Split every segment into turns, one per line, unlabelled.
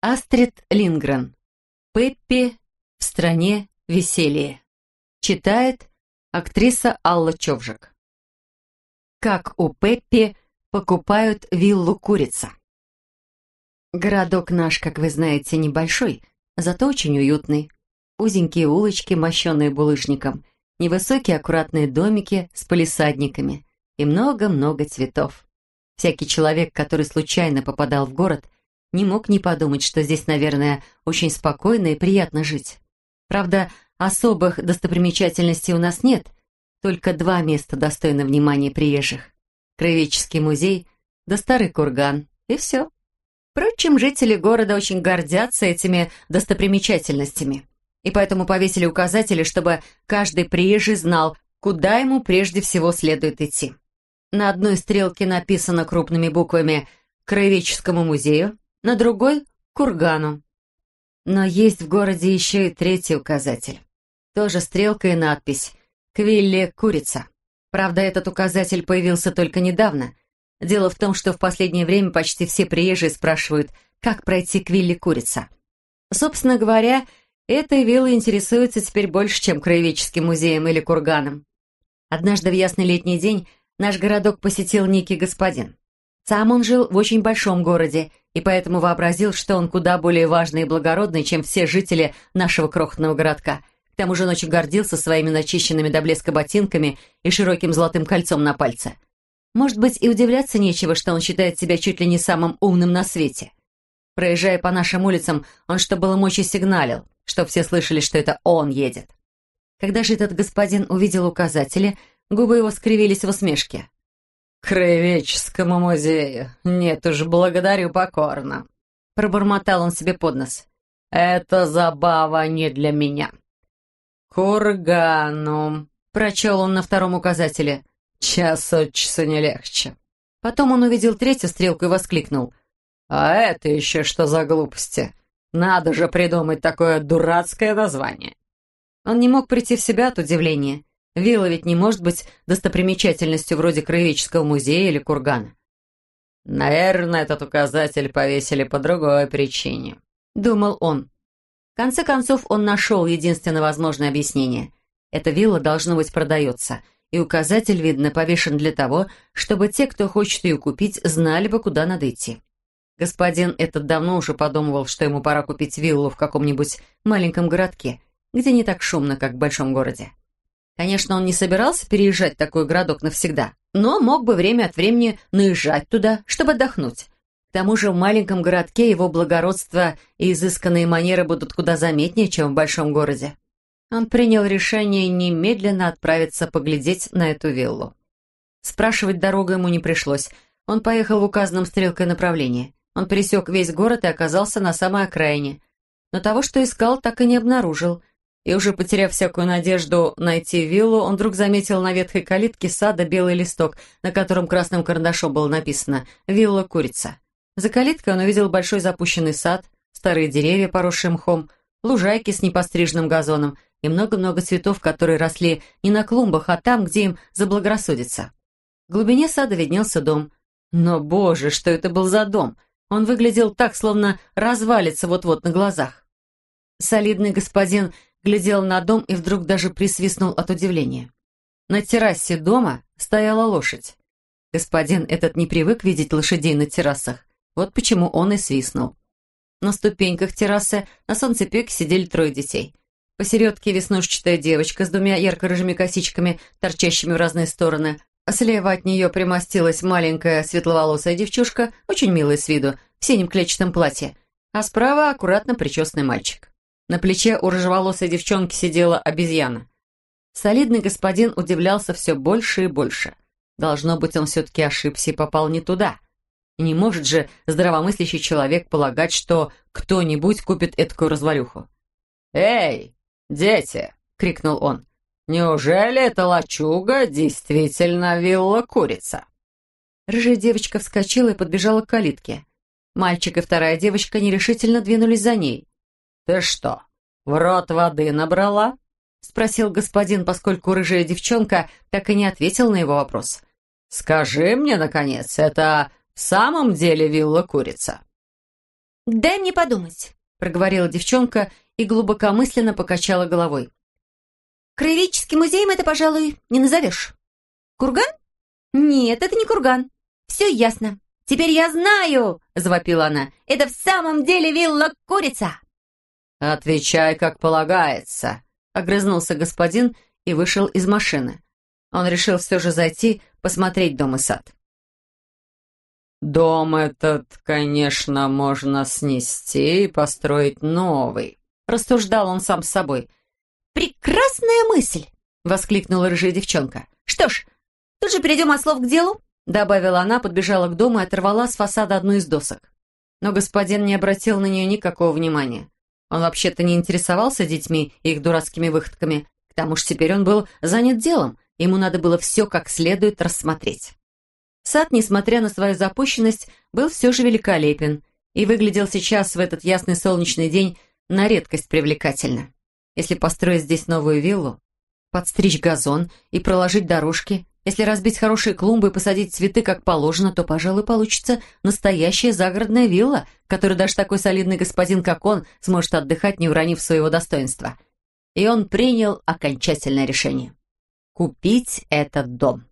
Астрид Лингрен. Пеппи в стране веселья. Читает актриса Алла Човжик. Как у Пеппи покупают виллу курица. Городок наш, как вы знаете, небольшой, зато очень уютный. Узенькие улочки, мощенные булыжником, невысокие аккуратные домики с полисадниками и много-много цветов. Всякий человек, который случайно попадал в город, не мог не подумать, что здесь, наверное, очень спокойно и приятно жить. Правда, особых достопримечательностей у нас нет, только два места достойны внимания приезжих. Краеведческий музей да старый курган, и все. Впрочем, жители города очень гордятся этими достопримечательностями, и поэтому повесили указатели, чтобы каждый приезжий знал, куда ему прежде всего следует идти. На одной стрелке написано крупными буквами «Краеведческому музею», на другой — кургану. Но есть в городе еще и третий указатель. Тоже стрелка и надпись «Квилли курица». Правда, этот указатель появился только недавно. Дело в том, что в последнее время почти все приезжие спрашивают, как пройти к вилле курица. Собственно говоря, этой виллой интересуется теперь больше, чем краеведческим музеем или курганом. Однажды в ясный летний день наш городок посетил некий господин. Сам он жил в очень большом городе и поэтому вообразил, что он куда более важный и благородный, чем все жители нашего крохотного городка. К тому же он очень гордился своими начищенными до блеска ботинками и широким золотым кольцом на пальце. Может быть, и удивляться нечего, что он считает себя чуть ли не самым умным на свете. Проезжая по нашим улицам, он что было мочи сигналил, чтоб все слышали, что это он едет. Когда же этот господин увидел указатели, губы его скривились в усмешке. «Краеведческому музею. Нет уж, благодарю покорно», — пробормотал он себе под нос. «Это забава не для меня». «Кургану», — прочел он на втором указателе. «Час от часу не легче». Потом он увидел третью стрелку и воскликнул. «А это еще что за глупости? Надо же придумать такое дурацкое название». Он не мог прийти в себя от удивления. Вилла ведь не может быть достопримечательностью вроде краеведческого музея или кургана. «Наверное, этот указатель повесили по другой причине», — думал он. В конце концов, он нашел единственно возможное объяснение. Эта вилла, должно быть, продается, и указатель, видно, повешен для того, чтобы те, кто хочет ее купить, знали бы, куда надо идти. Господин этот давно уже подумывал, что ему пора купить виллу в каком-нибудь маленьком городке, где не так шумно, как в большом городе. Конечно, он не собирался переезжать такой городок навсегда, но мог бы время от времени наезжать туда, чтобы отдохнуть. К тому же в маленьком городке его благородство и изысканные манеры будут куда заметнее, чем в большом городе. Он принял решение немедленно отправиться поглядеть на эту виллу. Спрашивать дорогу ему не пришлось. Он поехал в указанном стрелкой направлении. Он пересек весь город и оказался на самой окраине. Но того, что искал, так и не обнаружил. И уже потеряв всякую надежду найти виллу, он вдруг заметил на ветхой калитке сада белый листок, на котором красным карандашом было написано «Вилла Курица». За калиткой он увидел большой запущенный сад, старые деревья, поросшие мхом, лужайки с непостриженным газоном и много-много цветов, которые росли не на клумбах, а там, где им заблагорассудится. В глубине сада виднелся дом. Но, боже, что это был за дом! Он выглядел так, словно развалится вот-вот на глазах. Солидный господин глядел на дом и вдруг даже присвистнул от удивления. На террасе дома стояла лошадь. Господин этот не привык видеть лошадей на террасах, вот почему он и свистнул. На ступеньках террасы на солнцепеке сидели трое детей. Посередке веснушчатая девочка с двумя ярко-рыжими косичками, торчащими в разные стороны. А слева от нее примостилась маленькая светловолосая девчушка, очень милая с виду, в синем клетчатом платье. А справа аккуратно причесанный мальчик. На плече у рыжеволосой девчонки сидела обезьяна. Солидный господин удивлялся все больше и больше. Должно быть, он все-таки ошибся и попал не туда. Не может же здравомыслящий человек полагать, что кто-нибудь купит этакую развалюху. «Эй, дети!» — крикнул он. «Неужели эта лачуга действительно вилла курица?» Рыжая девочка вскочила и подбежала к калитке. Мальчик и вторая девочка нерешительно двинулись за ней. «Ты что, в рот воды набрала?» — спросил господин, поскольку рыжая девчонка так и не ответила на его вопрос. «Скажи мне, наконец, это в самом деле вилла курица?»
дай мне подумать», —
проговорила девчонка и глубокомысленно покачала головой.
«Краеведческим музеем это, пожалуй, не назовешь. Курган? Нет, это не курган. Все ясно. Теперь я знаю!» — завопила она. «Это в самом деле вилла Курица!»
«Отвечай, как полагается», — огрызнулся господин и вышел из машины. Он решил все же зайти, посмотреть дом и сад. «Дом этот, конечно, можно снести и построить новый», — рассуждал он сам с собой.
«Прекрасная мысль!» — воскликнула рыжая девчонка. «Что ж, тут же перейдем от слов к делу», — добавила она, подбежала к дому и оторвала с фасада одну из досок. Но господин не обратил на нее никакого внимания. Он вообще-то не интересовался детьми и их дурацкими выходками. К тому же теперь он был занят делом, ему надо было все как следует рассмотреть. Сад, несмотря на свою запущенность, был все же великолепен и выглядел сейчас в этот ясный солнечный день на редкость привлекательно. Если построить здесь новую виллу, подстричь газон и проложить дорожки, если разбить хорошие клумбы и посадить цветы как положено, то, пожалуй, получится настоящая загородная вилла, в которой даже такой солидный господин, как он, сможет отдыхать, не уронив своего достоинства. И он принял окончательное решение. Купить этот дом.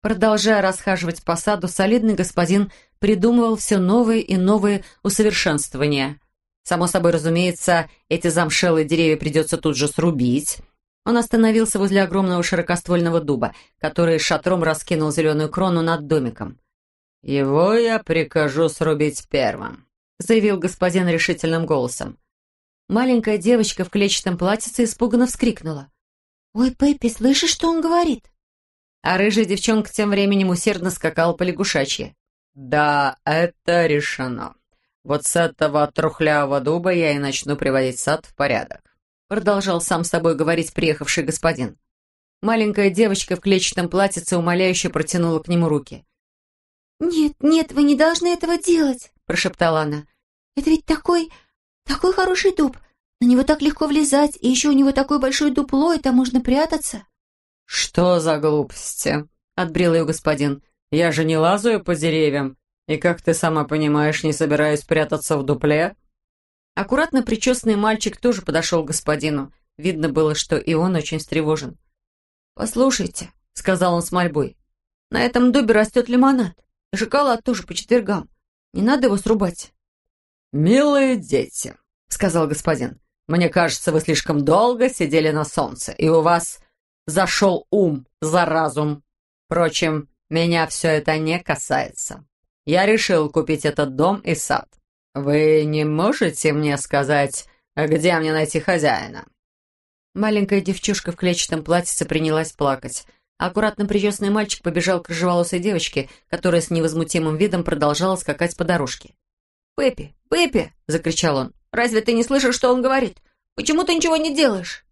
Продолжая расхаживать по саду, солидный господин придумывал все новые и новые усовершенствования. Само собой разумеется, эти замшелые деревья придется тут же срубить, он остановился возле огромного широкоствольного дуба, который шатром раскинул зеленую крону над домиком. «Его я прикажу срубить первым», — заявил господин решительным голосом. Маленькая девочка в клетчатом платьице испуганно вскрикнула. «Ой, Пеппи, слышишь, что он говорит?»
А рыжая девчонка тем временем усердно скакала по лягушачьи. «Да, это решено. Вот с этого трухлявого дуба я и начну приводить сад в порядок продолжал сам с собой говорить приехавший господин. Маленькая девочка в клетчатом платьице умоляюще протянула к нему руки.
«Нет, нет, вы не должны этого делать», — прошептала она. «Это ведь такой, такой хороший дуб. На него так легко влезать, и еще у него такое большое дупло, и там можно прятаться».
«Что за глупости?» — отбрил ее господин. «Я же не лазаю по деревьям, и, как ты сама понимаешь, не собираюсь прятаться в дупле». Аккуратно причесанный мальчик тоже подошел к господину. Видно было, что и он очень встревожен. «Послушайте», — сказал он с мольбой, — «на этом дубе растет лимонад. Шоколад тоже по четвергам. Не надо его срубать». «Милые дети», — сказал господин, — «мне кажется, вы слишком долго сидели на солнце, и у вас зашел ум за разум. Впрочем, меня все это не касается. Я решил купить этот дом и сад. «Вы не можете мне сказать, где мне найти хозяина?» Маленькая девчушка в клетчатом платьице принялась плакать. Аккуратно причесанный мальчик побежал к рыжеволосой девочке, которая с невозмутимым видом продолжала скакать по дорожке. «Пеппи, Пеппи!» — закричал он. «Разве ты не слышишь, что он говорит? Почему ты ничего не делаешь?»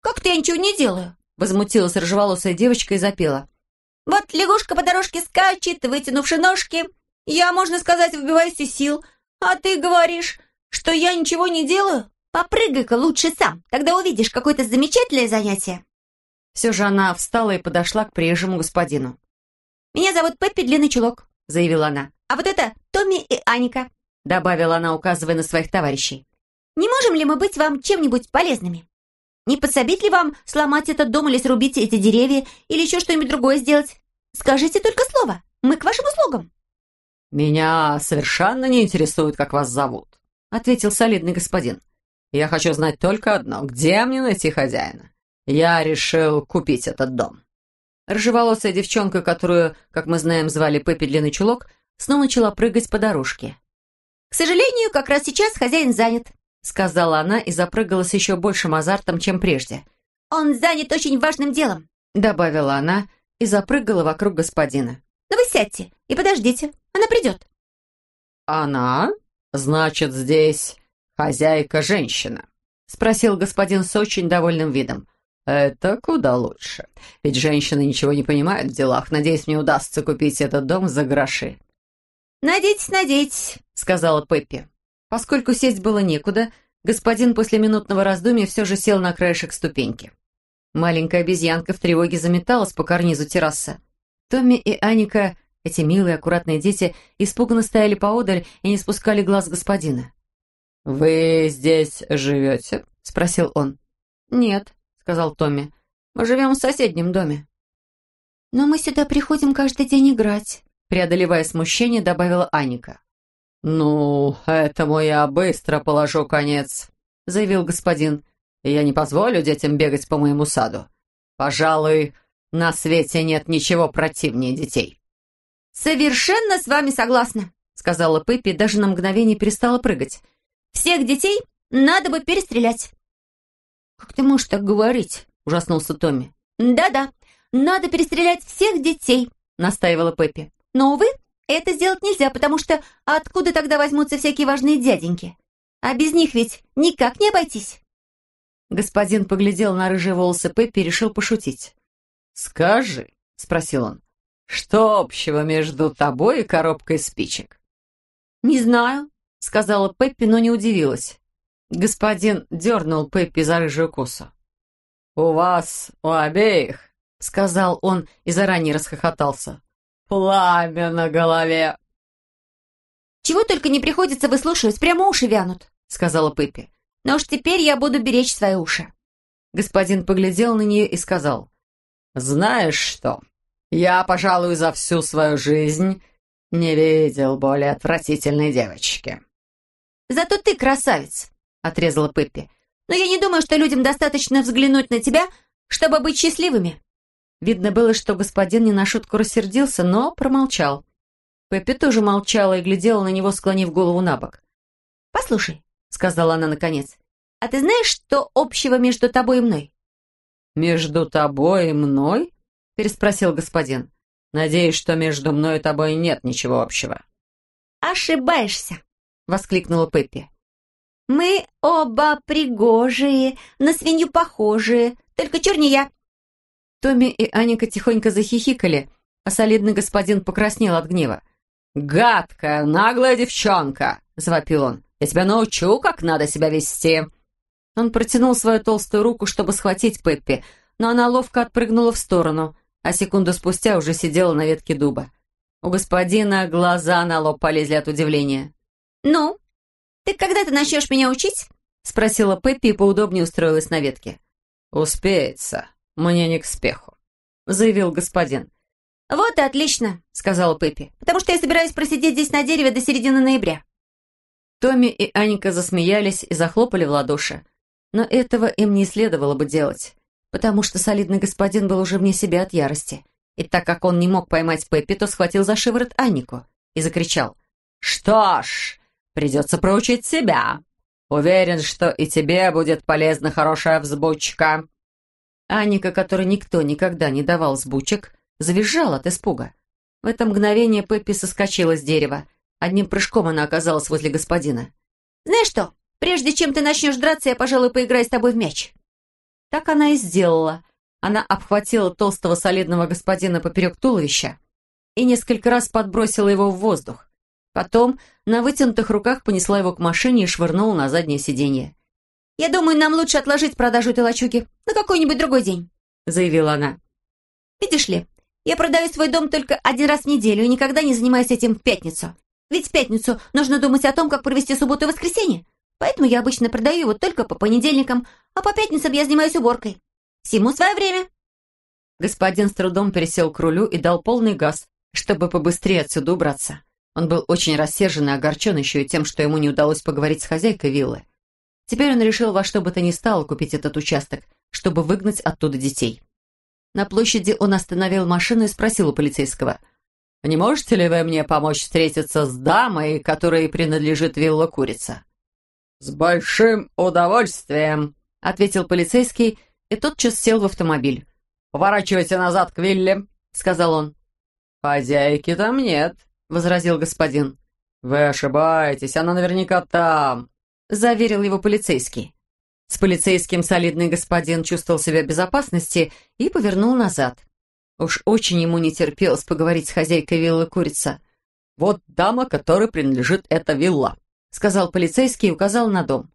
«Как ты я ничего не делаю?»
— возмутилась рыжеволосая девочка и запела.
«Вот лягушка по дорожке скачет, вытянувши ножки. Я, можно сказать, выбиваюсь из сил, «А ты говоришь, что я ничего не делаю? Попрыгай-ка лучше сам, тогда увидишь какое-то замечательное занятие».
Все же она встала и подошла к приезжему господину.
«Меня зовут Пеппи Длинный Чулок», — заявила она. «А вот это Томми и Аника», — добавила она, указывая на своих товарищей. «Не можем ли мы быть вам чем-нибудь полезными? Не подсобить ли вам сломать этот дом или срубить эти деревья, или еще что-нибудь другое сделать? Скажите только слово, мы к вашим услугам».
«Меня совершенно не интересует, как вас зовут», — ответил солидный господин. «Я хочу знать только одно. Где мне найти хозяина? Я решил купить этот дом». Рыжеволосая девчонка, которую, как мы знаем, звали Пеппи Длинный Чулок, снова начала прыгать по дорожке.
«К сожалению, как раз сейчас хозяин занят», — сказала она и запрыгала с еще большим азартом, чем прежде. «Он занят очень важным делом», — добавила она и запрыгала вокруг господина. «Но вы сядьте и подождите, она придет».
«Она? Значит, здесь хозяйка-женщина?» — спросил господин с очень довольным видом. «Это куда лучше. Ведь женщины ничего не понимают в делах. Надеюсь, мне удастся купить этот дом за гроши».
«Надейтесь, надейтесь», — сказала Пеппи.
Поскольку сесть было некуда, господин после минутного раздумья все же сел на краешек ступеньки. Маленькая обезьянка в тревоге заметалась по карнизу террасы. Томми и Аника
Эти милые, аккуратные дети испуганно стояли поодаль и не спускали глаз господина.
«Вы здесь живете?» — спросил он.
«Нет», — сказал Томми. «Мы живем в соседнем доме». «Но мы сюда приходим каждый день играть», — преодолевая смущение, добавила Аника.
«Ну, этому я быстро положу конец», — заявил господин. «Я не позволю детям бегать по моему саду. Пожалуй, на свете нет ничего противнее детей».
«Совершенно с вами согласна», — сказала Пеппи и даже на мгновение перестала прыгать. «Всех детей надо бы перестрелять». «Как ты можешь так говорить?» — ужаснулся Томми. «Да-да, надо перестрелять всех детей», — настаивала Пеппи. «Но, увы, это сделать нельзя, потому что откуда тогда возьмутся всякие важные дяденьки? А без них ведь никак не обойтись». Господин поглядел на рыжие волосы Пеппи и решил пошутить.
«Скажи», — спросил он, — «что общего между тобой и коробкой спичек?»
«Не знаю», — сказала Пеппи, но не удивилась. Господин дернул Пеппи за рыжую косу.
«У вас, у обеих», —
сказал он и заранее расхохотался.
«Пламя на голове!»
«Чего только не приходится выслушивать, прямо уши вянут», — сказала Пеппи. «Но уж теперь я буду беречь свои уши». Господин поглядел на нее и сказал.
«Знаешь что, я, пожалуй, за всю свою жизнь не видел более отвратительной девочки».
«Зато ты красавец», — отрезала Пеппи. «Но я не думаю, что людям достаточно взглянуть на тебя, чтобы быть счастливыми». Видно было, что господин не на шутку рассердился, но промолчал. Пеппи тоже молчала и глядела на него, склонив голову на бок. «Послушай», — сказала она наконец, — «а ты знаешь, что общего между тобой и мной?»
«Между тобой и мной?» — переспросил господин. «Надеюсь, что между мной и тобой нет ничего общего».
«Ошибаешься», — воскликнула Пеппи. «Мы оба пригожие, на свинью похожие, только чернее я. Томми и Аника тихонько захихикали, а солидный господин покраснел от гнева.
«Гадкая, наглая девчонка!» — завопил он. «Я тебя научу, как надо себя вести!»
Он протянул свою толстую руку, чтобы схватить Пеппи, но она ловко отпрыгнула в сторону, а секунду спустя уже сидела на ветке дуба. У господина глаза на лоб полезли от удивления. «Ну, ты когда-то начнешь меня учить?» — спросила Пеппи и поудобнее устроилась на ветке.
«Успеется», «Мне не к спеху», — заявил господин.
«Вот и отлично», — сказала Пеппи, «потому что я собираюсь просидеть здесь на дереве до середины ноября». Томми и Аника засмеялись и захлопали в ладоши. Но этого им не следовало бы делать, потому что солидный господин был уже вне себя от ярости. И так как он не мог поймать Пеппи, то схватил за шиворот Аннику и закричал.
«Что ж, придется проучить себя. Уверен, что и тебе будет полезна хорошая взбучка».
Аника, которой никто никогда не давал сбучек, завизжал от испуга. В это мгновение Пеппи соскочила с дерева. Одним прыжком она оказалась возле господина. «Знаешь что, прежде чем ты начнешь драться, я, пожалуй, поиграю с тобой в мяч». Так она и сделала. Она обхватила толстого солидного господина поперек туловища и несколько раз подбросила его в воздух. Потом на вытянутых руках понесла его к машине и швырнула на заднее сиденье. «Я думаю, нам лучше отложить продажу этой лачуги на какой-нибудь другой день», заявила она. «Видишь ли, я продаю свой дом только один раз в неделю и никогда не занимаюсь этим в пятницу. Ведь в пятницу нужно думать о том, как провести субботу и воскресенье. Поэтому я обычно продаю его только по понедельникам, а по пятницам я занимаюсь уборкой. Всему свое время». Господин с трудом пересел к рулю и дал полный газ, чтобы побыстрее отсюда убраться. Он был очень рассержен и огорчен еще и тем, что ему не удалось поговорить с хозяйкой виллы. Теперь он решил во что бы то ни стало купить этот участок, чтобы выгнать оттуда детей. На площади он остановил машину и спросил у полицейского.
«Не можете ли вы мне помочь встретиться с дамой, которой принадлежит вилла Курица?» «С большим удовольствием», — ответил полицейский, и тотчас сел в автомобиль. «Поворачивайте назад к вилле», — сказал он. «Хозяйки там нет», — возразил господин. «Вы ошибаетесь, она наверняка там.
— заверил его полицейский. С полицейским солидный господин чувствовал себя в безопасности и повернул назад. Уж очень ему не терпелось поговорить с хозяйкой виллы «Курица».
«Вот дама, которой принадлежит эта вилла», — сказал полицейский и указал на дом.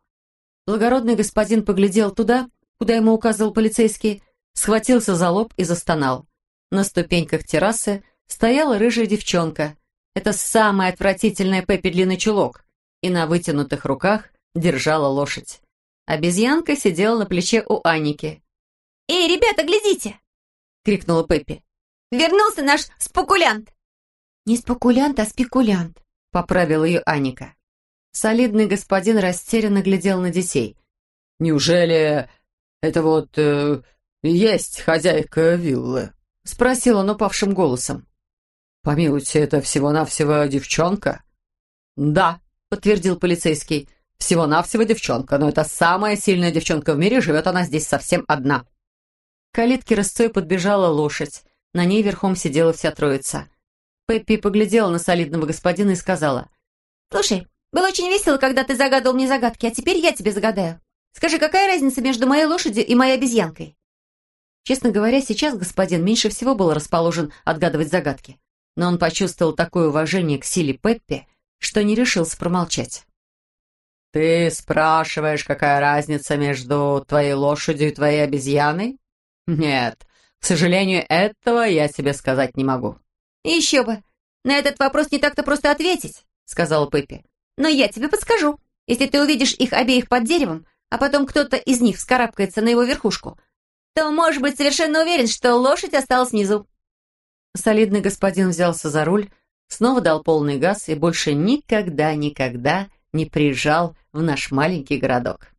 Благородный господин поглядел туда, куда ему указывал полицейский, схватился за лоб и застонал. На ступеньках террасы
стояла рыжая девчонка. Это самая отвратительная Пеппи длинный чулок. И на вытянутых руках держала лошадь. Обезьянка сидела на плече у Аники.
«Эй, ребята, глядите!» — крикнула Пеппи. «Вернулся наш спекулянт!»
«Не спекулянт, а спекулянт», — поправил ее Аника. Солидный господин растерянно глядел на детей.
«Неужели это вот э, есть хозяйка виллы?» — спросил он упавшим голосом. «Помилуйте, это всего-навсего девчонка?»
«Да», — подтвердил полицейский, — «всего-навсего девчонка, но это самая сильная девчонка в мире, живет она здесь совсем одна». К калитке рысцой подбежала лошадь, на ней верхом сидела вся троица. Пеппи поглядела на солидного господина и сказала,
«Слушай, было очень весело, когда ты загадывал мне загадки, а теперь я тебе загадаю. Скажи, какая разница между моей лошадью и моей обезьянкой?» Честно говоря, сейчас господин меньше всего был расположен отгадывать загадки. Но он почувствовал такое уважение к силе Пеппи, что не решился промолчать.
«Ты спрашиваешь, какая разница между твоей лошадью и твоей обезьяной? Нет, к сожалению, этого я тебе сказать не могу».
«Еще бы! На этот вопрос не так-то просто ответить», — сказала Пеппи. Но я тебе подскажу. Если ты увидишь их обеих под деревом, а потом кто-то из них вскарабкается на его верхушку, то можешь быть совершенно уверен, что лошадь осталась внизу».
Солидный господин взялся за руль, снова дал полный газ и больше никогда-никогда не приезжал в наш маленький городок.